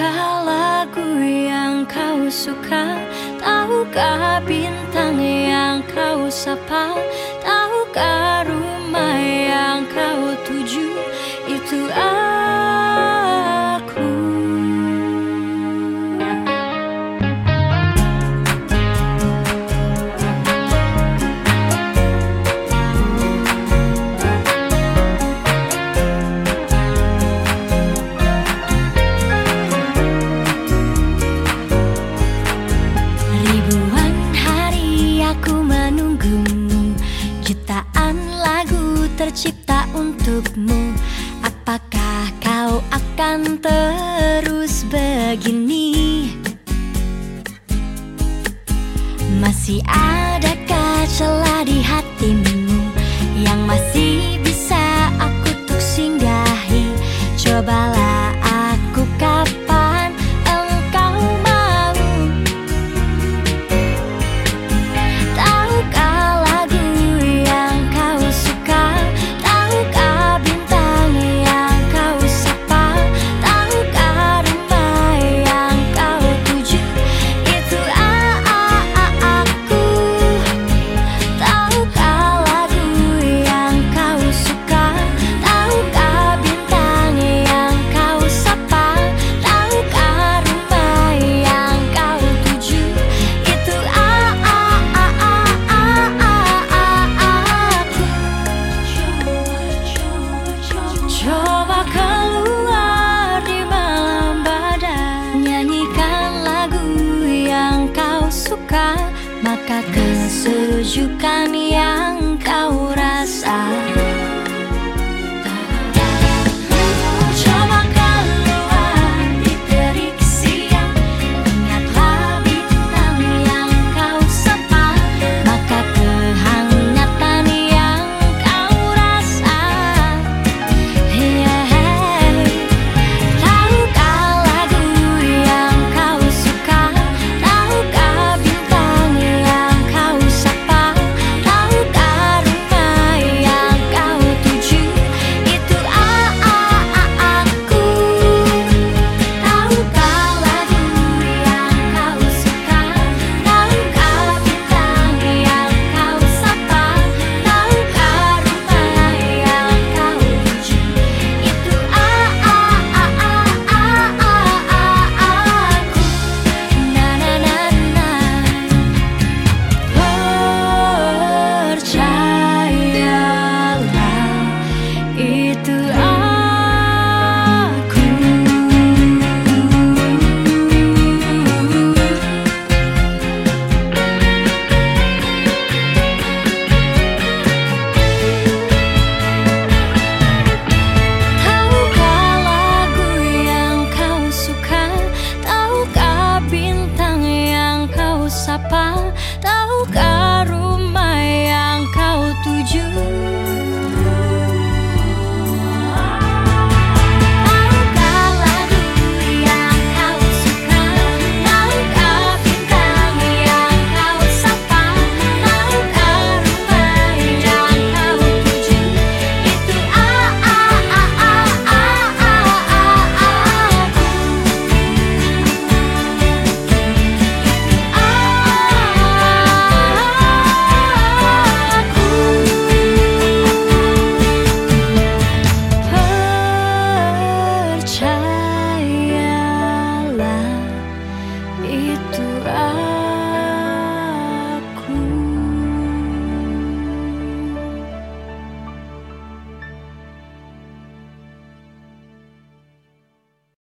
Tahukah lagu yang kau suka? Tahukah bintang yang kau sapa? Tahukah tercipta untukmu Apakah kau akan terus begini? Masih adakah celah di hatimu Yang masih tujukan yang Ta